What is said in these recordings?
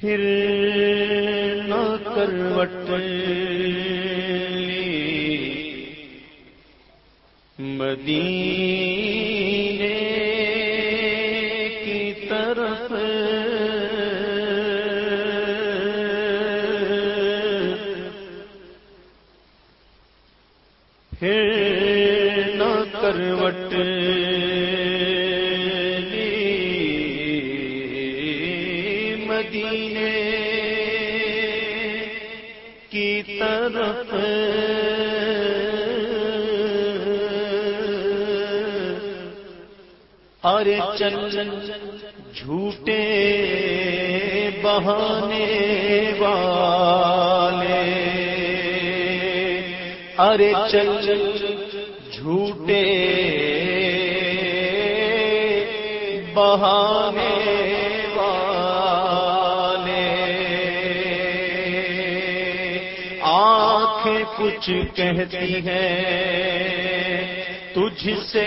پھر نہ کروٹ مدی چل جھوٹے بہانے والے۔ ارے چل جھوٹے بہانے والے۔ آنکھیں کچھ کہتی ہیں تجھ سے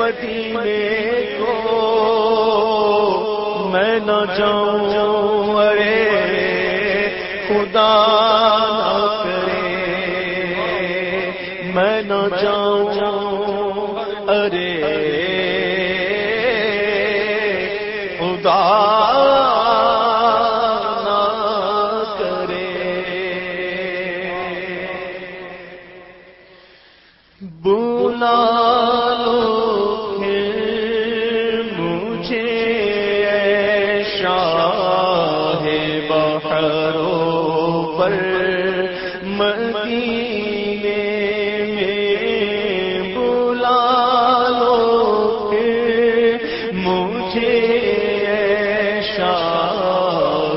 مدینے کو میں نہ جاؤں۔ ارے خدا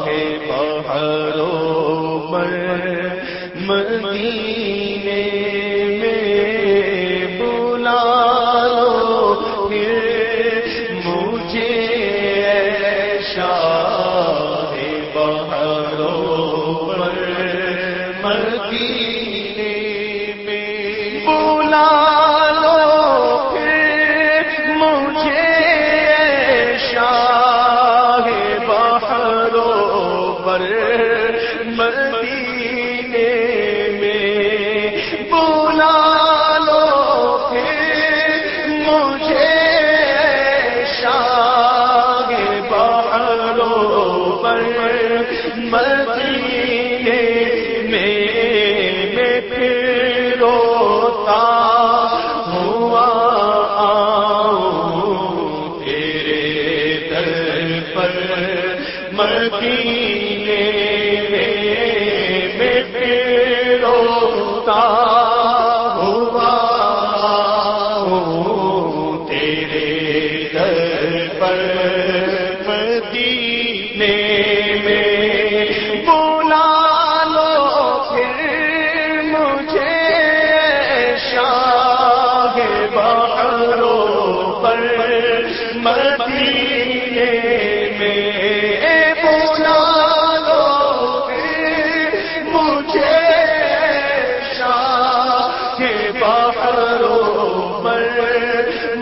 ہے پہاڑوں پر منی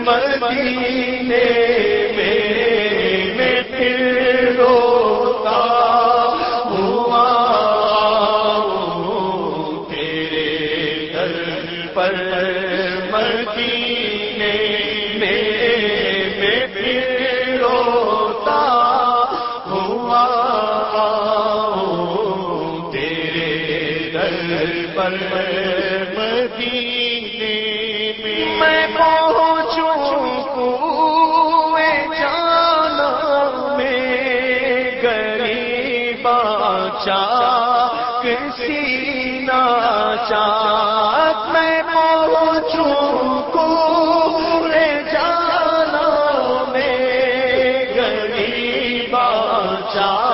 مدینے میں میں پھر روتا ہوا تیرے در پر مدینے میں میں پھر روتا ہوا تیرے در پر چاک میں پہنچوں کو جانا میں گری بچا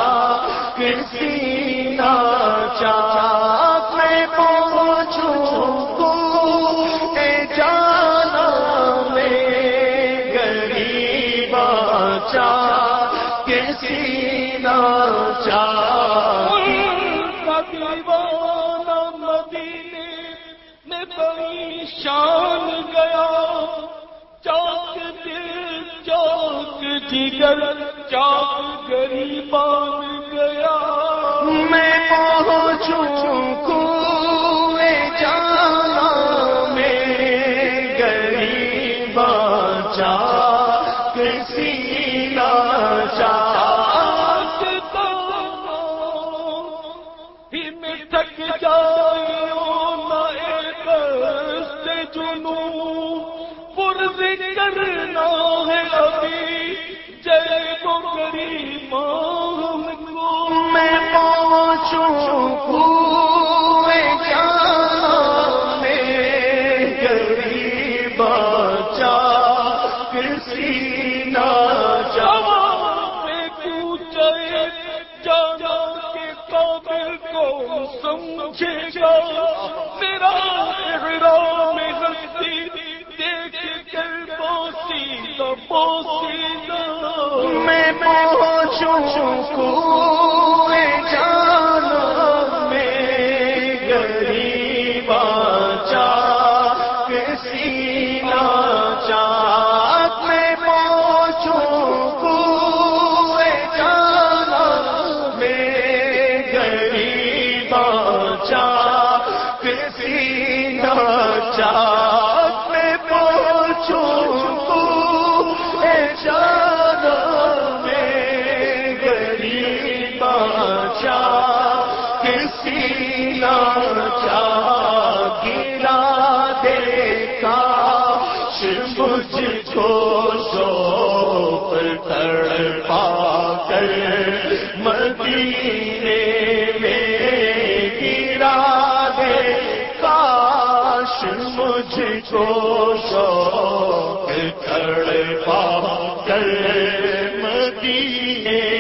تھک جائیوں نہ ایک سے کرنا ہے ابھی جے کو کری ماں ہم کو۔ میں پہنچوں شکو تڑپا کر مدینے میں گرا دے۔ کاش مجھ کو شوق تڑپا کر مدینے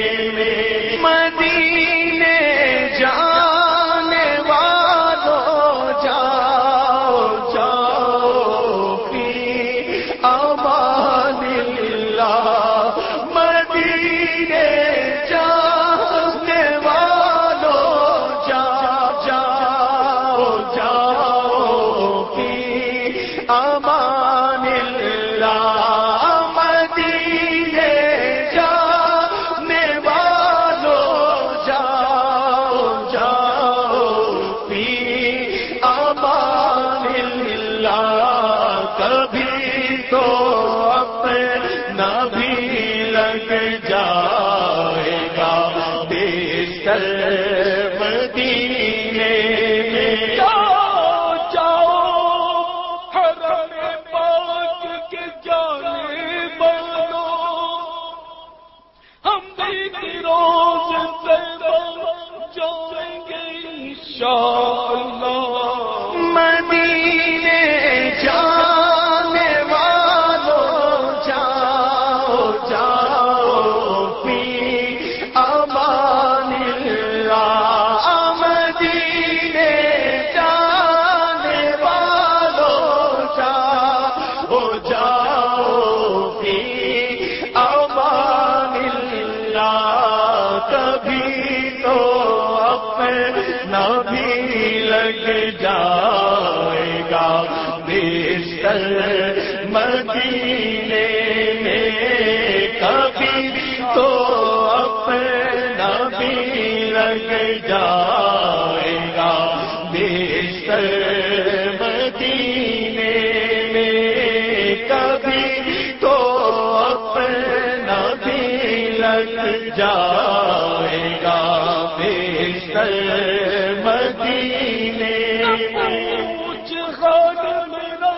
ہاں ہاں جائے گا۔ بیشتر مدینے میں کبھی تو اپنا بھی لگ جائے گا۔ بیشتر مدینے میں پوچھ خان میرا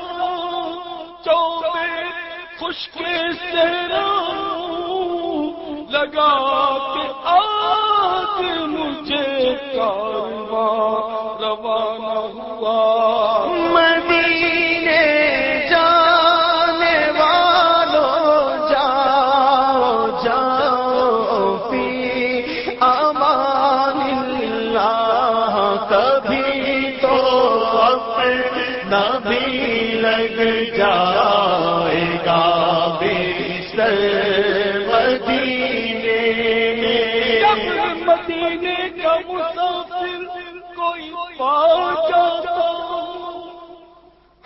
چوبے خشک سہرا لگا کے آج کبھی تو اپنا بھی لگ جا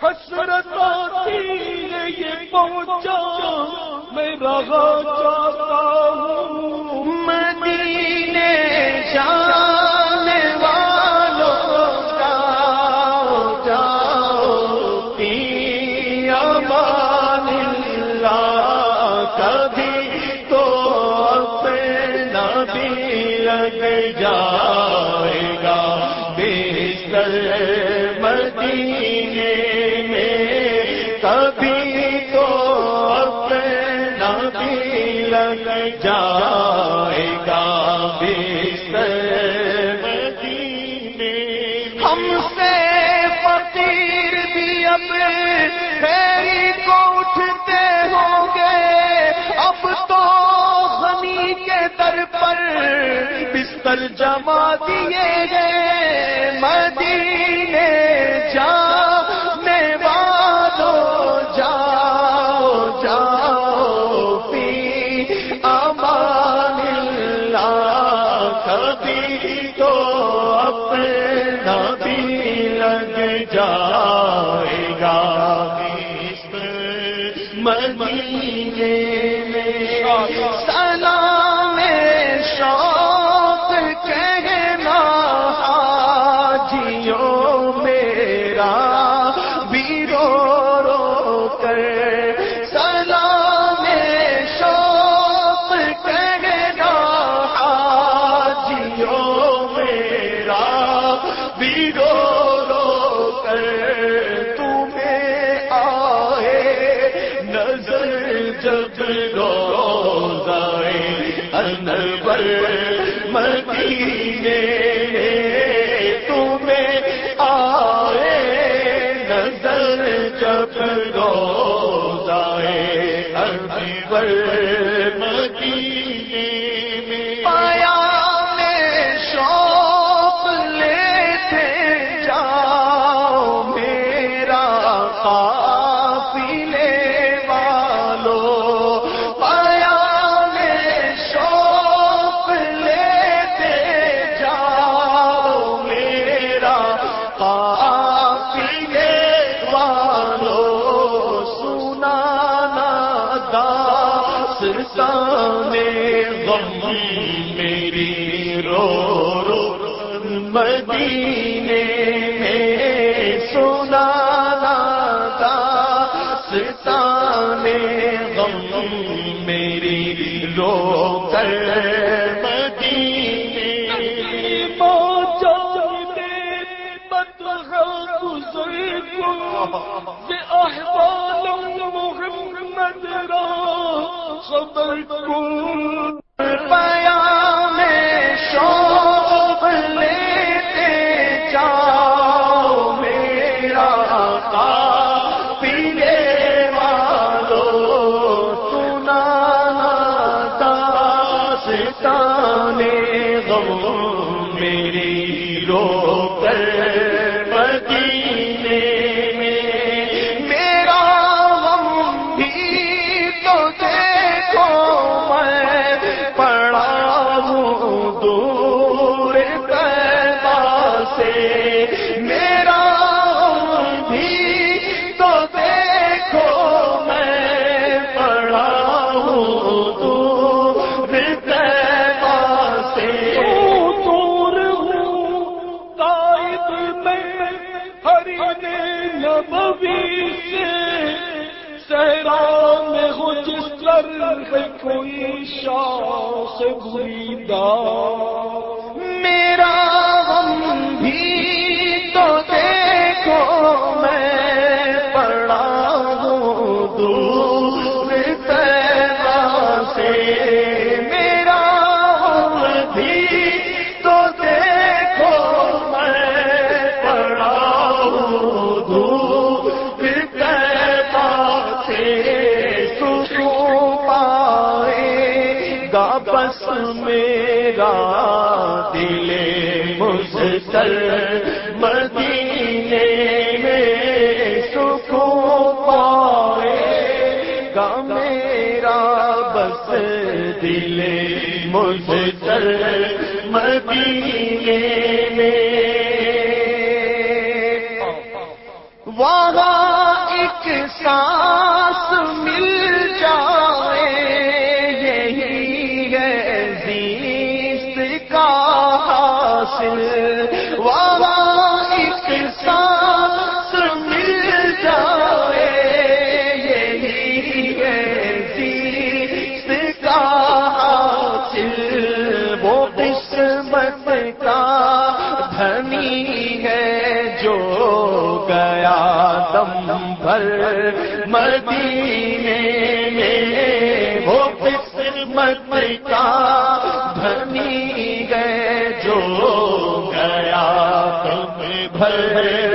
حسرت آتی یہ پہنچا میں رہا چاہتا ہوں مدینے جانے والوں جاؤ جاؤ کبھی تو اپنا بھی لگ جائے گا بیشتر مدینے جائے گا مدینے ہم سے فقیر بھی اب پھیری کو اٹھتے ہوں گے۔ اب تو غنی کے در پر بستر جما دیے گئے۔ مدینے جا جائے گا۔ مدینے میں سلام شاہ پر محمد را خبر کو سے میرا بھی تو دیکھو میں پڑا ہوں تو سے دور ہوں قائد میں ہرین نبوی سے۔ سہرا میں ہو جس طرح کوئی شاخ بری دار میرا دل مسل مدینے میں سکھو پائے گا میرا بس دل مسل مدینے میں مدینے میں وہ قسمت کا دھنی گئے جو گیا تم بھر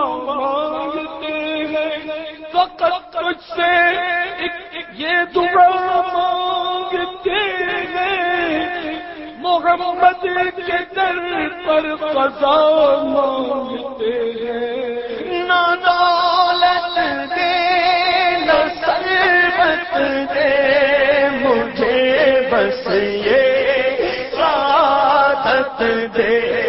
مانگتے ہیں۔ فقط کچھ سے یہ دعا مانگتے ہیں۔ محمد کے در پر قضا مانگتے ہیں۔ نانا لت دے نسلت دے۔ مجھے بس یہ عادت دے۔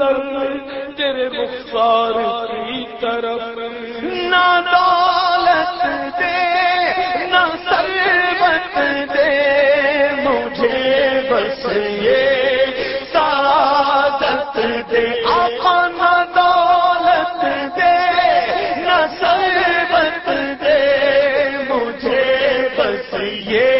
نظر تیرے مختار کی طرف نہ دولت دے، نہ سربت دے۔ مجھے بس یہ سعادت دے۔ آقا نہ دولت دے، نہ سربت دے۔ مجھے بس یہ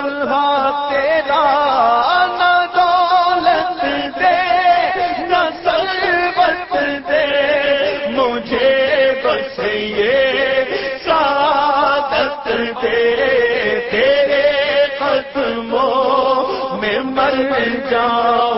سلحا تیرا نہ دولت دے، نہ سربت دے۔ مجھے بس یہ سعادت دے۔ تیرے قدموں میں مر جاؤ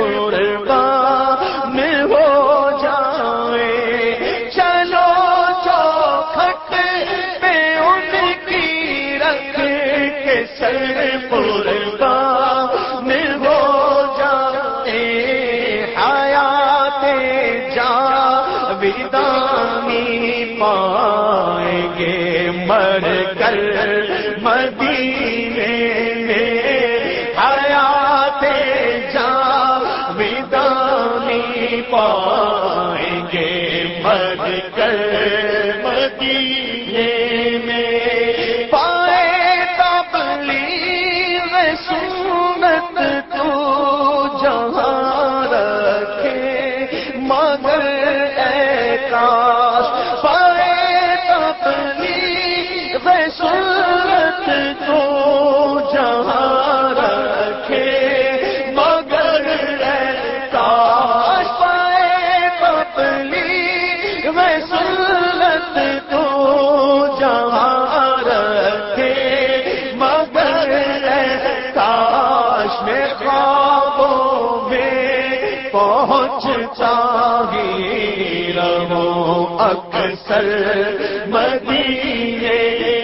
قربان میں ہو جائے۔ چلو چوکھٹ پہ ان کی رکھ کے سر قربان میں ہو جائے۔ حیات جا ودانی پائیں گے۔ مر کر مدینے خوابوں میں پہنچتا ہی رہو، اکثر مدینے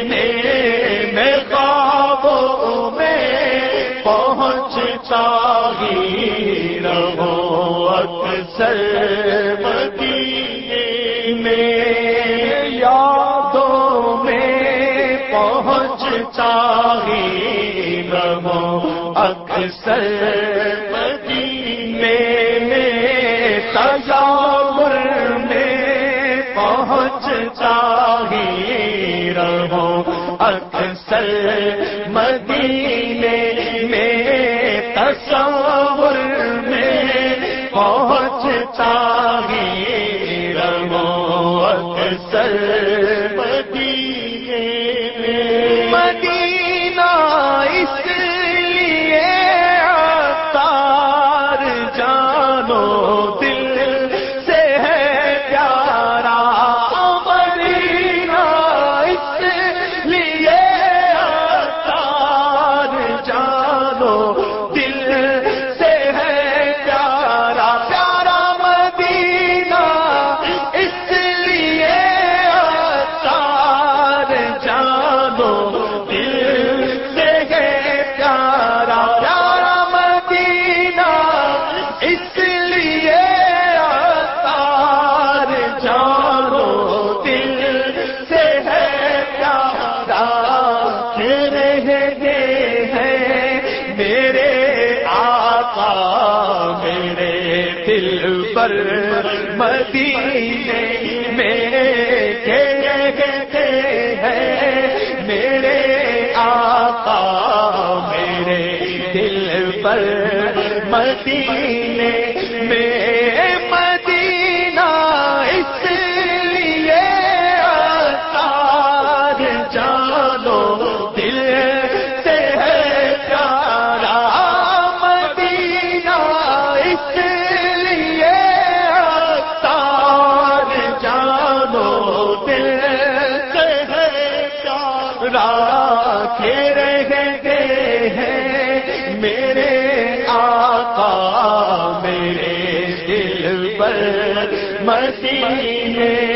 میں میں خوابوں میں پہنچتا ہی رہو اکثر مدینے میں تجاور میں پہنچتا ہی رہو۔ اکثر مدینے میں تصور میں پہنچتا ہی رہو۔ اکثر پر مدینے میں مدینہ اس لیے تار جانو، دل سے ہے پیارا مدینہ اس لیے تار جانو، دل سے ہے راکھے رہتے ہیں میرے مدینے